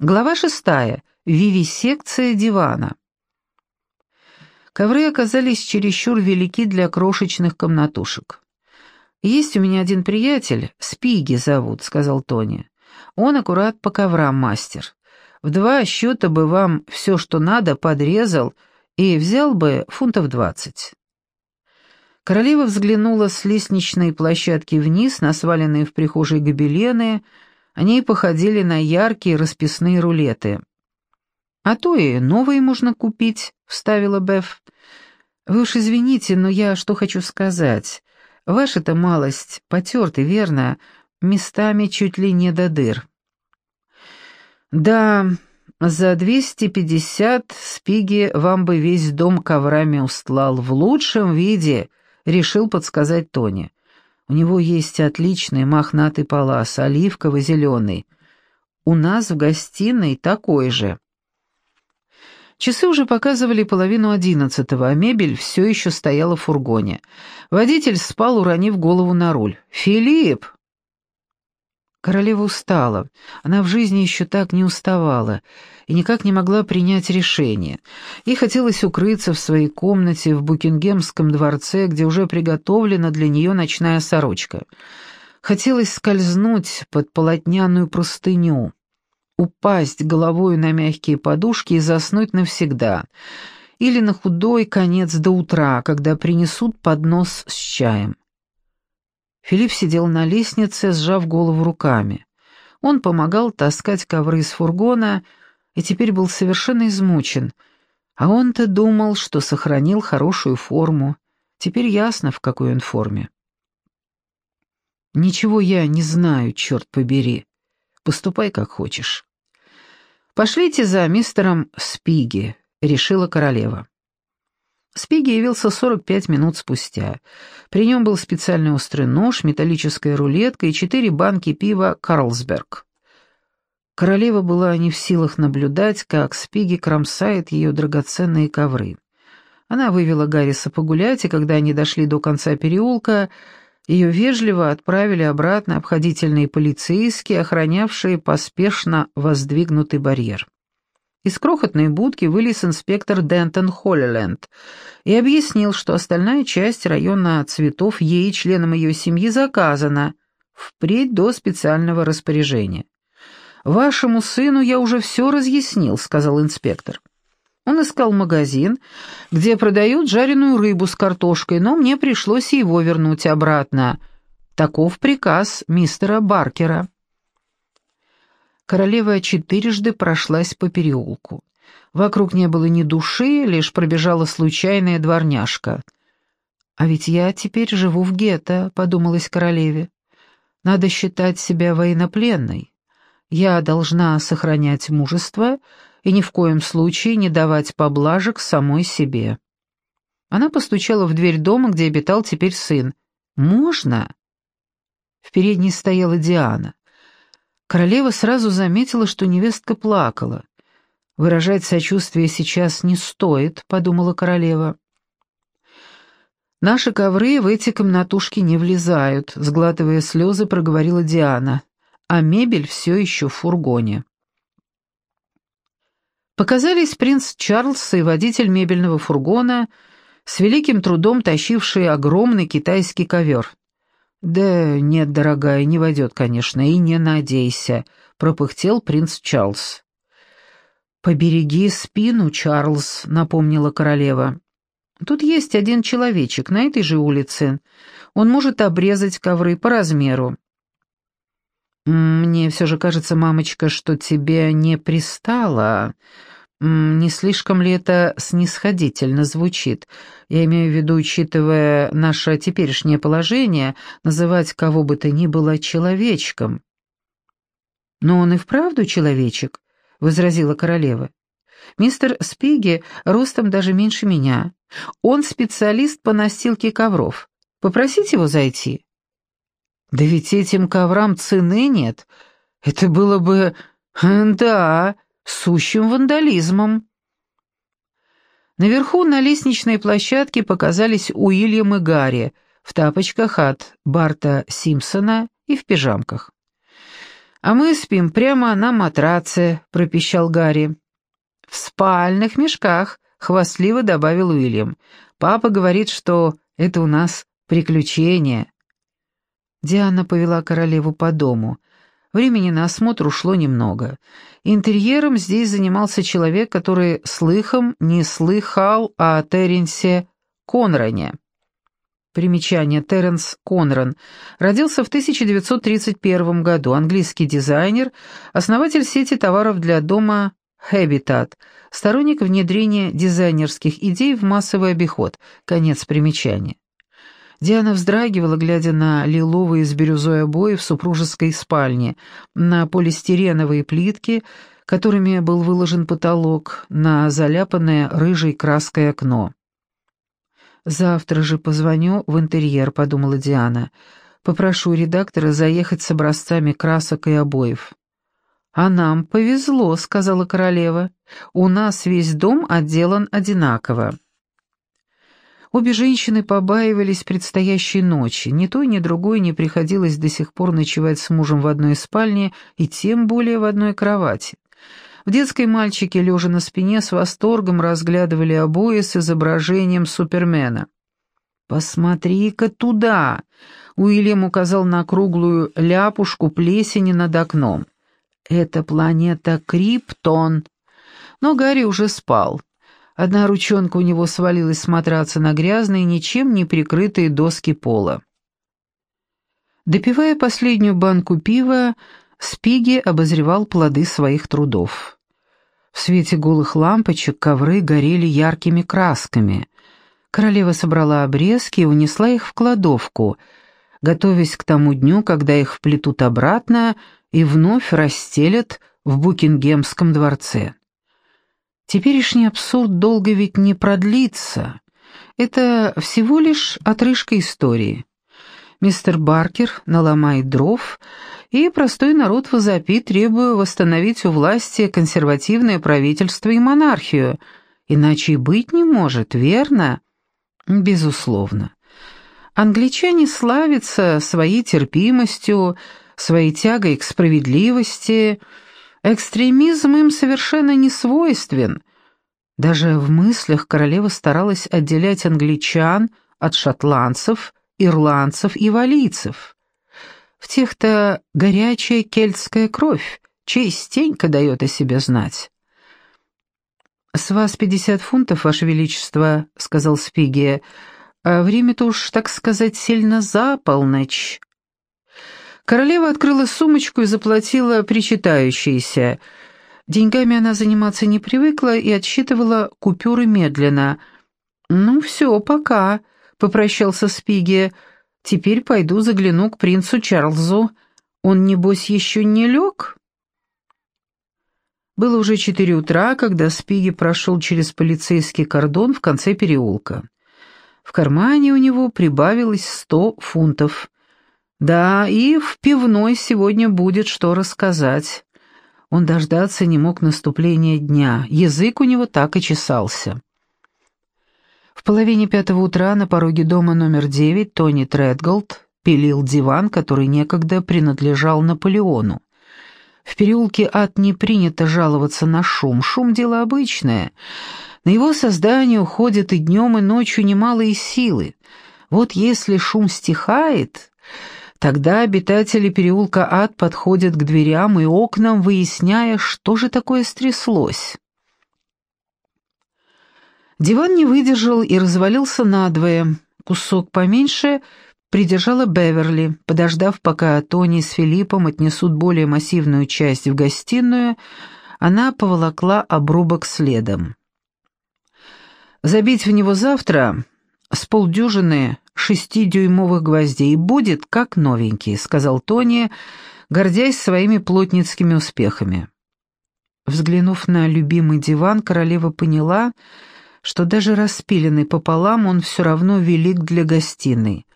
Глава шестая. Вивисекция дивана. Ковры оказались чересчур велики для крошечных комнатушек. «Есть у меня один приятель, Спиги зовут», — сказал Тони. «Он аккурат по коврам мастер. В два счета бы вам все, что надо, подрезал и взял бы фунтов двадцать». Королева взглянула с лестничной площадки вниз на сваленные в прихожей гобелены, они походили на яркие расписные рулеты. «А то и новые можно купить», — вставила Беф. «Вы уж извините, но я что хочу сказать. Ваша-то малость потерты, верно? Местами чуть ли не до дыр». «Да, за двести пятьдесят спиги вам бы весь дом коврами устлал в лучшем виде», — решил подсказать Тони. У него есть отличный мохнатый палас, оливково-зеленый. У нас в гостиной такой же. Часы уже показывали половину одиннадцатого, а мебель все еще стояла в фургоне. Водитель спал, уронив голову на руль. «Филипп!» Королева устала. Она в жизни еще так не уставала и никак не могла принять решение. Ей хотелось укрыться в своей комнате в Букингемском дворце, где уже приготовлена для нее ночная сорочка. Хотелось скользнуть под полотняную простыню, упасть головой на мягкие подушки и заснуть навсегда. Или на худой конец до утра, когда принесут поднос с чаем. Филипп сидел на лестнице, сжав голову руками. Он помогал таскать ковры из фургона и теперь был совершенно измучен. А он-то думал, что сохранил хорошую форму. Теперь ясно, в какой он форме. «Ничего я не знаю, черт побери. Поступай, как хочешь». «Пошлите за мистером Спиги», — решила королева. Спиги явился 45 минут спустя. При нем был специальный острый нож, металлическая рулетка и четыре банки пива «Карлсберг». Королева была не в силах наблюдать, как Спиги кромсает ее драгоценные ковры. Она вывела Гарриса погулять, и когда они дошли до конца переулка, ее вежливо отправили обратно обходительные полицейские, охранявшие поспешно воздвигнутый барьер. Из крохотной будки вылез инспектор Дентон Холлиленд и объяснил, что остальная часть района цветов ей и членам ее семьи заказана, впредь до специального распоряжения. «Вашему сыну я уже все разъяснил», — сказал инспектор. Он искал магазин, где продают жареную рыбу с картошкой, но мне пришлось его вернуть обратно. Таков приказ мистера Баркера. Королева четырежды прошлась по переулку. Вокруг не было ни души, лишь пробежала случайная дворняжка. «А ведь я теперь живу в гетто», — подумалась королеве. «Надо считать себя военнопленной. Я должна сохранять мужество и ни в коем случае не давать поблажек самой себе». Она постучала в дверь дома, где обитал теперь сын. «Можно?» В передней стояла Диана. Королева сразу заметила, что невестка плакала. «Выражать сочувствие сейчас не стоит», — подумала королева. «Наши ковры в эти комнатушки не влезают», — сглатывая слезы, проговорила Диана. «А мебель все еще в фургоне». Показались принц Чарльз и водитель мебельного фургона, с великим трудом тащивший огромный китайский ковер. «Да нет, дорогая, не войдет, конечно, и не надейся», — пропыхтел принц Чарльз. «Побереги спину, Чарльз», — напомнила королева. «Тут есть один человечек на этой же улице. Он может обрезать ковры по размеру». «Мне все же кажется, мамочка, что тебе не пристало», не слишком ли это снисходительно звучит? Я имею в виду, учитывая наше теперешнее положение, называть кого бы то ни было человечком. «Но он и вправду человечек», — возразила королева. «Мистер Спиги ростом даже меньше меня. Он специалист по настилке ковров. Попросите его зайти». «Да ведь этим коврам цены нет. Это было бы... да...» сущим вандализмом. Наверху на лестничной площадке показались Уильям и Гарри в тапочках от Барта Симпсона и в пижамках. «А мы спим прямо на матраце», — пропищал Гарри. «В спальных мешках», — хвастливо добавил Уильям. «Папа говорит, что это у нас приключение». Диана повела королеву по дому. Времени на осмотр ушло немного. Интерьером здесь занимался человек, который слыхом не слыхал о Теренсе Конране. Примечание. Теренс Конран. Родился в 1931 году. Английский дизайнер, основатель сети товаров для дома Habitat, сторонник внедрения дизайнерских идей в массовый обиход. Конец примечания. Диана вздрагивала, глядя на лиловые с бирюзой обои в супружеской спальне, на полистиреновые плитки, которыми был выложен потолок, на заляпанное рыжей краской окно. «Завтра же позвоню в интерьер», — подумала Диана. «Попрошу редактора заехать с образцами красок и обоев». «А нам повезло», — сказала королева. «У нас весь дом отделан одинаково». Обе женщины побаивались предстоящей ночи. Ни той, ни другой не приходилось до сих пор ночевать с мужем в одной спальне и тем более в одной кровати. В детской мальчике, лежа на спине, с восторгом разглядывали обои с изображением Супермена. «Посмотри-ка туда!» — Уильям указал на круглую ляпушку плесени над окном. «Это планета Криптон». Но Гарри уже спал. Одна ручонка у него свалилась с на грязные, ничем не прикрытые доски пола. Допивая последнюю банку пива, Спиги обозревал плоды своих трудов. В свете голых лампочек ковры горели яркими красками. Королева собрала обрезки и унесла их в кладовку, готовясь к тому дню, когда их вплетут обратно и вновь расстелят в Букингемском дворце. Теперешний абсурд долго ведь не продлится. Это всего лишь отрыжка истории. Мистер Баркер наломает дров, и простой народ возопит, требуя восстановить у власти консервативное правительство и монархию. Иначе и быть не может, верно? Безусловно. Англичане славятся своей терпимостью, своей тягой к справедливости, Экстремизм им совершенно не свойствен. Даже в мыслях королева старалась отделять англичан от шотландцев, ирландцев и валийцев. В тех-то горячая кельтская кровь, частенько дает о себе знать. «С вас пятьдесят фунтов, Ваше Величество», — сказал Спигия. «А время-то уж, так сказать, сильно за полночь». Королева открыла сумочку и заплатила причитающиеся. Деньгами она заниматься не привыкла и отсчитывала купюры медленно. «Ну все, пока», — попрощался Спиги. «Теперь пойду загляну к принцу Чарльзу. Он, небось, еще не лег?» Было уже четыре утра, когда Спиги прошел через полицейский кордон в конце переулка. В кармане у него прибавилось сто фунтов. Да, и в пивной сегодня будет что рассказать. Он дождаться не мог наступления дня, язык у него так и чесался. В половине пятого утра на пороге дома номер девять Тони Тредголд пилил диван, который некогда принадлежал Наполеону. В переулке ад не принято жаловаться на шум, шум — дело обычное. На его создание уходят и днем, и ночью немалые силы. Вот если шум стихает, Тогда обитатели переулка Ад подходят к дверям и окнам, выясняя, что же такое стряслось. Диван не выдержал и развалился надвое. Кусок поменьше придержала Беверли, подождав, пока Тони с Филиппом отнесут более массивную часть в гостиную, она поволокла обрубок следом. Забить в него завтра с полдюжины шестидюймовых гвоздей будет как новенький», — сказал Тони, гордясь своими плотницкими успехами. Взглянув на любимый диван, королева поняла, что даже распиленный пополам он все равно велик для гостиной.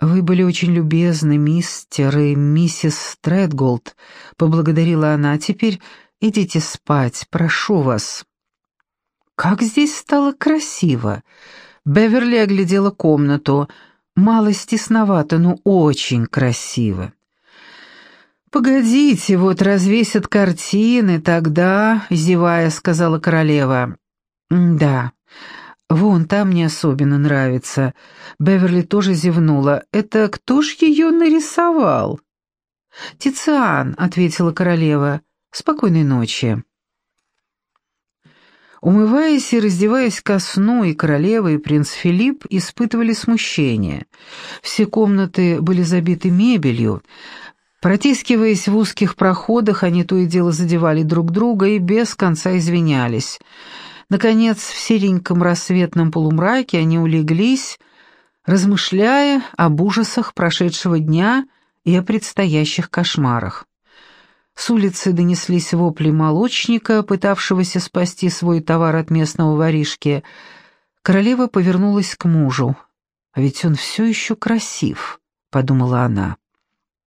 «Вы были очень любезны, мистер и миссис Стрэдголд», — поблагодарила она. «Теперь идите спать, прошу вас». «Как здесь стало красиво!» Беверли оглядела комнату. Мало стесновато, но очень красиво. «Погодите, вот развесят картины, тогда...» — зевая, сказала королева. «Да, вон там мне особенно нравится». Беверли тоже зевнула. «Это кто ж ее нарисовал?» «Тициан», — ответила королева. «Спокойной ночи». Умываясь и раздеваясь ко сну, и королева, и принц Филипп испытывали смущение. Все комнаты были забиты мебелью. Протискиваясь в узких проходах, они то и дело задевали друг друга и без конца извинялись. Наконец, в сереньком рассветном полумраке они улеглись, размышляя об ужасах прошедшего дня и о предстоящих кошмарах. С улицы донеслись вопли молочника, пытавшегося спасти свой товар от местного воришки. Королева повернулась к мужу. «А ведь он все еще красив», — подумала она.